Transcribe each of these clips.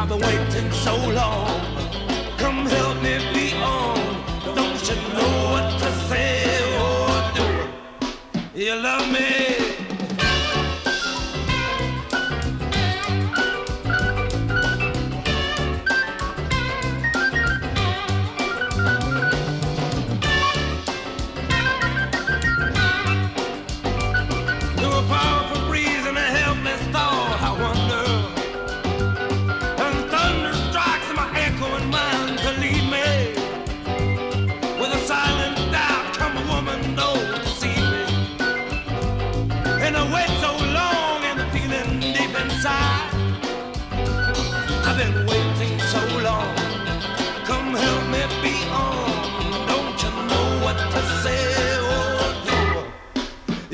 I've been waiting so long. Come help me be on. Don't you know what to say oh, or do? You love me.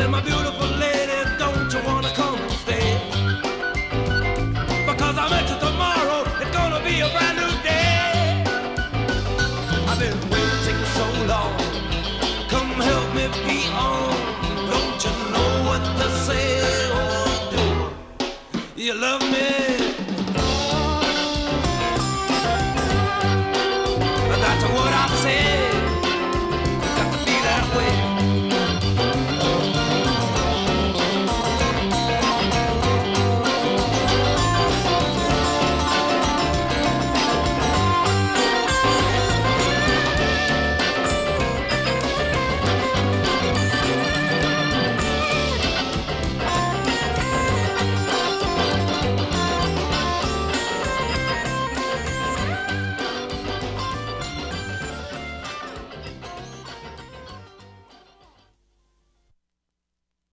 and my beautiful